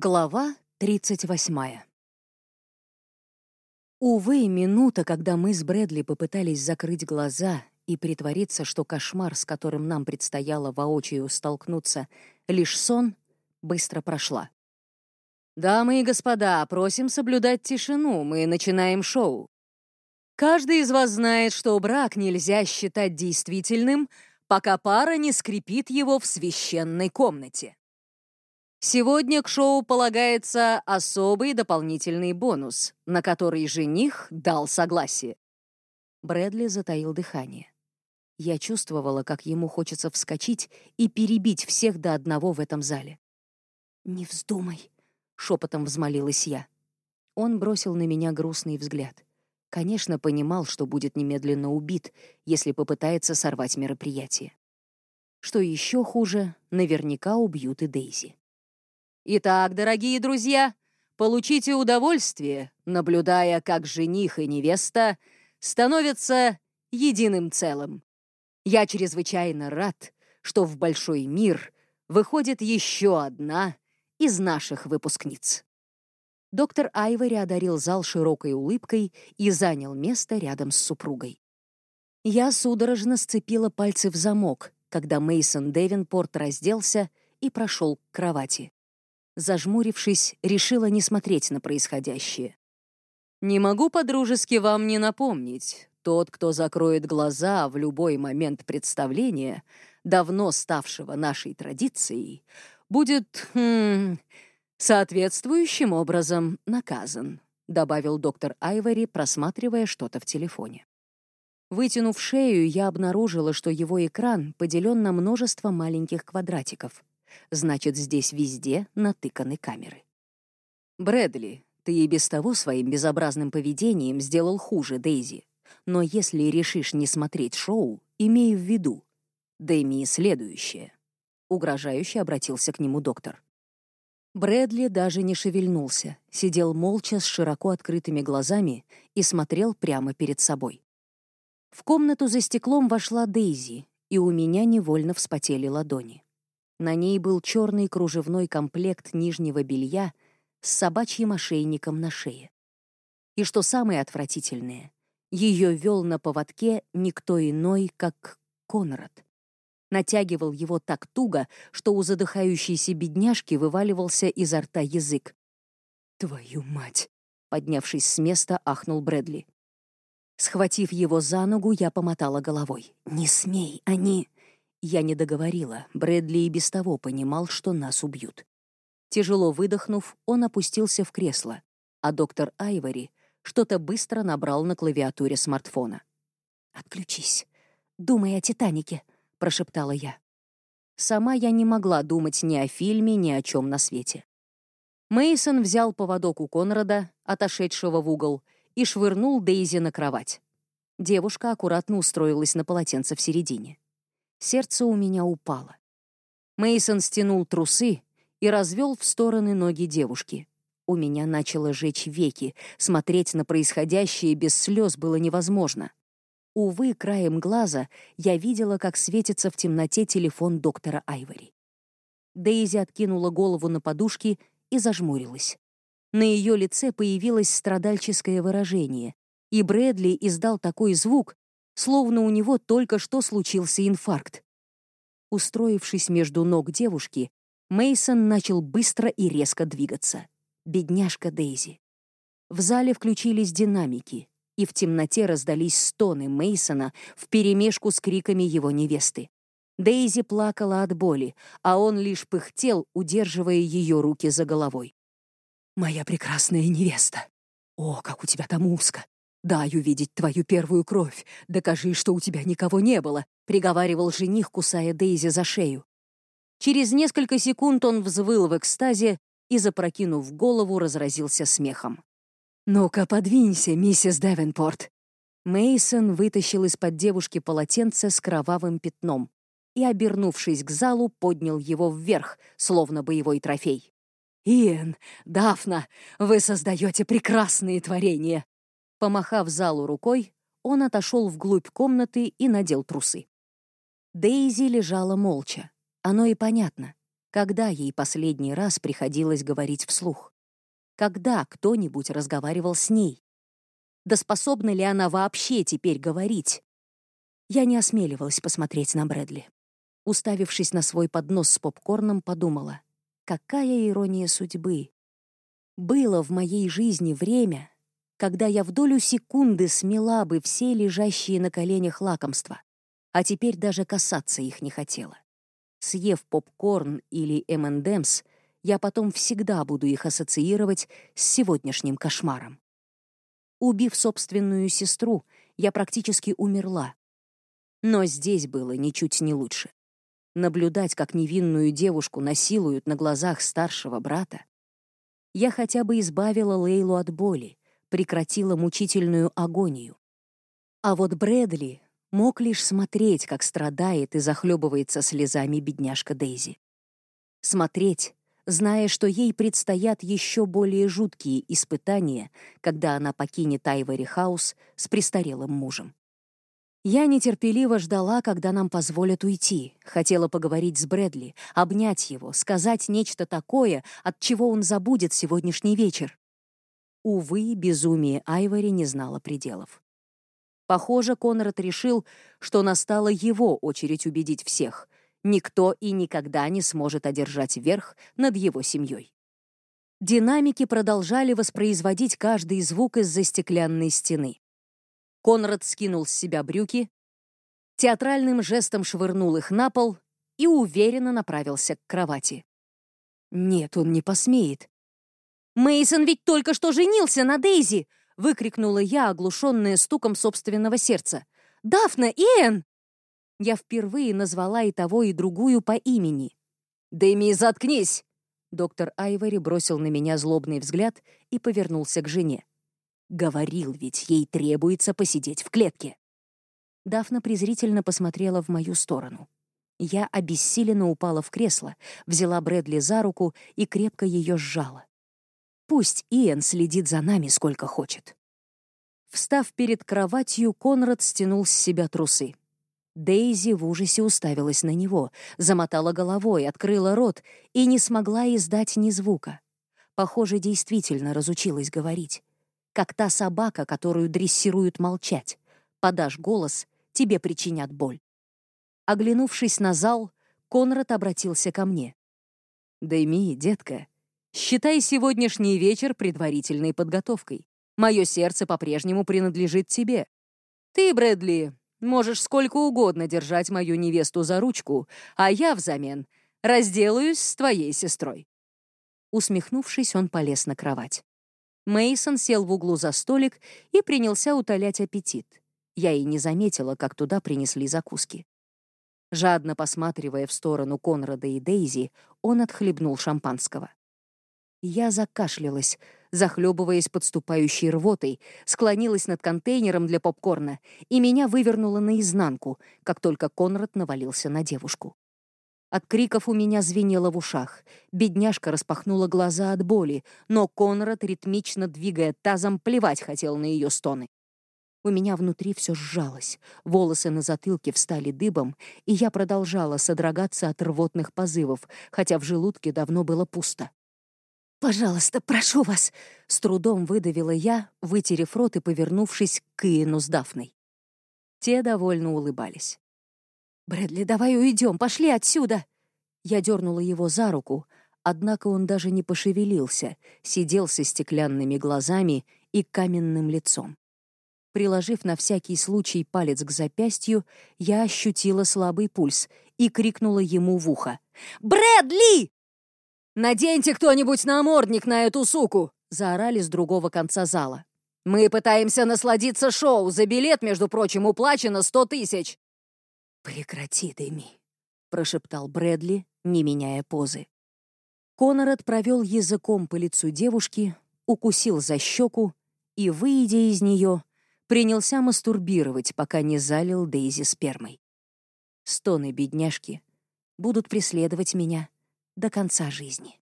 Глава 38 Увы, минута, когда мы с Брэдли попытались закрыть глаза и притвориться, что кошмар, с которым нам предстояло воочию столкнуться, лишь сон, быстро прошла. «Дамы и господа, просим соблюдать тишину, мы начинаем шоу. Каждый из вас знает, что брак нельзя считать действительным, пока пара не скрепит его в священной комнате. Сегодня к шоу полагается особый дополнительный бонус, на который жених дал согласие. Брэдли затаил дыхание. Я чувствовала, как ему хочется вскочить и перебить всех до одного в этом зале. «Не вздумай», — шепотом взмолилась я. Он бросил на меня грустный взгляд. Конечно, понимал, что будет немедленно убит, если попытается сорвать мероприятие. Что еще хуже, наверняка убьют и Дейзи. Итак, дорогие друзья, получите удовольствие, наблюдая, как жених и невеста становятся единым целым. Я чрезвычайно рад, что в большой мир выходит еще одна из наших выпускниц. Доктор Айвори одарил зал широкой улыбкой и занял место рядом с супругой. Я судорожно сцепила пальцы в замок, когда Мейсон Девинпорт разделся и прошел к кровати зажмурившись, решила не смотреть на происходящее. «Не могу по-дружески вам не напомнить. Тот, кто закроет глаза в любой момент представления, давно ставшего нашей традицией, будет хм, соответствующим образом наказан», добавил доктор Айвори, просматривая что-то в телефоне. Вытянув шею, я обнаружила, что его экран поделен на множество маленьких квадратиков. Значит, здесь везде натыканы камеры. Брэдли, ты и без того своим безобразным поведением сделал хуже Дейзи. Но если решишь не смотреть шоу, имей в виду. Дэми следующее. Угрожающе обратился к нему доктор. Брэдли даже не шевельнулся, сидел молча с широко открытыми глазами и смотрел прямо перед собой. В комнату за стеклом вошла Дейзи, и у меня невольно вспотели ладони. На ней был черный кружевной комплект нижнего белья с собачьим ошейником на шее. И что самое отвратительное, ее вел на поводке никто иной, как Конрад. Натягивал его так туго, что у задыхающейся бедняжки вываливался изо рта язык. «Твою мать!» — поднявшись с места, ахнул Брэдли. Схватив его за ногу, я помотала головой. «Не смей, они...» Я не договорила, Брэдли и без того понимал, что нас убьют. Тяжело выдохнув, он опустился в кресло, а доктор Айвори что-то быстро набрал на клавиатуре смартфона. «Отключись. Думай о «Титанике», — прошептала я. Сама я не могла думать ни о фильме, ни о чем на свете. Мейсон взял поводок у Конрада, отошедшего в угол, и швырнул Дейзи на кровать. Девушка аккуратно устроилась на полотенце в середине. Сердце у меня упало. Мейсон стянул трусы и развел в стороны ноги девушки. У меня начало жечь веки, смотреть на происходящее без слез было невозможно. Увы, краем глаза я видела, как светится в темноте телефон доктора Айвори. Дейзи откинула голову на подушки и зажмурилась. На ее лице появилось страдальческое выражение, и Брэдли издал такой звук, словно у него только что случился инфаркт. Устроившись между ног девушки, Мейсон начал быстро и резко двигаться. Бедняжка Дейзи. В зале включились динамики, и в темноте раздались стоны Мейсона вперемешку с криками его невесты. Дейзи плакала от боли, а он лишь пыхтел, удерживая ее руки за головой. «Моя прекрасная невеста! О, как у тебя там узко! «Дай увидеть твою первую кровь. Докажи, что у тебя никого не было», — приговаривал жених, кусая Дейзи за шею. Через несколько секунд он взвыл в экстазе и, запрокинув голову, разразился смехом. «Ну-ка, подвинься, миссис Девенпорт». Мейсон вытащил из-под девушки полотенце с кровавым пятном и, обернувшись к залу, поднял его вверх, словно боевой трофей. «Иэн, Дафна, вы создаете прекрасные творения. Помахав залу рукой, он отошел вглубь комнаты и надел трусы. Дейзи лежала молча. Оно и понятно. Когда ей последний раз приходилось говорить вслух? Когда кто-нибудь разговаривал с ней? Да способна ли она вообще теперь говорить? Я не осмеливалась посмотреть на Брэдли. Уставившись на свой поднос с попкорном, подумала, какая ирония судьбы. Было в моей жизни время, когда я в долю секунды смела бы все лежащие на коленях лакомства, а теперь даже касаться их не хотела. Съев попкорн или M&M's, я потом всегда буду их ассоциировать с сегодняшним кошмаром. Убив собственную сестру, я практически умерла. Но здесь было ничуть не лучше. Наблюдать, как невинную девушку насилуют на глазах старшего брата. Я хотя бы избавила Лейлу от боли, прекратила мучительную агонию. А вот Брэдли мог лишь смотреть, как страдает и захлебывается слезами бедняжка Дейзи. Смотреть, зная, что ей предстоят еще более жуткие испытания, когда она покинет Айвори Хаус с престарелым мужем. Я нетерпеливо ждала, когда нам позволят уйти, хотела поговорить с Брэдли, обнять его, сказать нечто такое, от чего он забудет сегодняшний вечер. Увы, безумие Айвори не знало пределов. Похоже, Конрад решил, что настала его очередь убедить всех. Никто и никогда не сможет одержать верх над его семьей. Динамики продолжали воспроизводить каждый звук из-за стеклянной стены. Конрад скинул с себя брюки, театральным жестом швырнул их на пол и уверенно направился к кровати. Нет, он не посмеет. Мейсон ведь только что женился на Дейзи, выкрикнула я, оглушенная стуком собственного сердца. «Дафна! Иэн!» Я впервые назвала и того, и другую по имени. «Дэми, заткнись!» Доктор Айвори бросил на меня злобный взгляд и повернулся к жене. Говорил ведь, ей требуется посидеть в клетке. Дафна презрительно посмотрела в мою сторону. Я обессиленно упала в кресло, взяла Брэдли за руку и крепко ее сжала. Пусть Иэн следит за нами сколько хочет. Встав перед кроватью, Конрад стянул с себя трусы. Дейзи в ужасе уставилась на него, замотала головой, открыла рот и не смогла издать ни звука. Похоже, действительно разучилась говорить. Как та собака, которую дрессируют молчать. Подашь голос, тебе причинят боль. Оглянувшись на зал, Конрад обратился ко мне. «Дэйми, детка, Считай сегодняшний вечер предварительной подготовкой. Мое сердце по-прежнему принадлежит тебе. Ты, Брэдли, можешь сколько угодно держать мою невесту за ручку, а я взамен разделаюсь с твоей сестрой». Усмехнувшись, он полез на кровать. Мейсон сел в углу за столик и принялся утолять аппетит. Я и не заметила, как туда принесли закуски. Жадно посматривая в сторону Конрада и Дейзи, он отхлебнул шампанского. Я закашлялась, захлебываясь подступающей рвотой, склонилась над контейнером для попкорна, и меня вывернуло наизнанку, как только Конрад навалился на девушку. От криков у меня звенело в ушах. Бедняжка распахнула глаза от боли, но Конрад, ритмично двигая тазом, плевать хотел на ее стоны. У меня внутри все сжалось, волосы на затылке встали дыбом, и я продолжала содрогаться от рвотных позывов, хотя в желудке давно было пусто. «Пожалуйста, прошу вас!» — с трудом выдавила я, вытерев рот и повернувшись к Иену с Дафной. Те довольно улыбались. «Брэдли, давай уйдем, пошли отсюда!» Я дернула его за руку, однако он даже не пошевелился, сидел со стеклянными глазами и каменным лицом. Приложив на всякий случай палец к запястью, я ощутила слабый пульс и крикнула ему в ухо. «Брэдли!» «Наденьте кто-нибудь намордник на эту суку!» — заорали с другого конца зала. «Мы пытаемся насладиться шоу. За билет, между прочим, уплачено сто тысяч!» «Прекрати, Дэми», — прошептал Брэдли, не меняя позы. Конорад провел языком по лицу девушки, укусил за щеку и, выйдя из нее, принялся мастурбировать, пока не залил Дейзи спермой. Стоны бедняжки будут преследовать меня до конца жизни.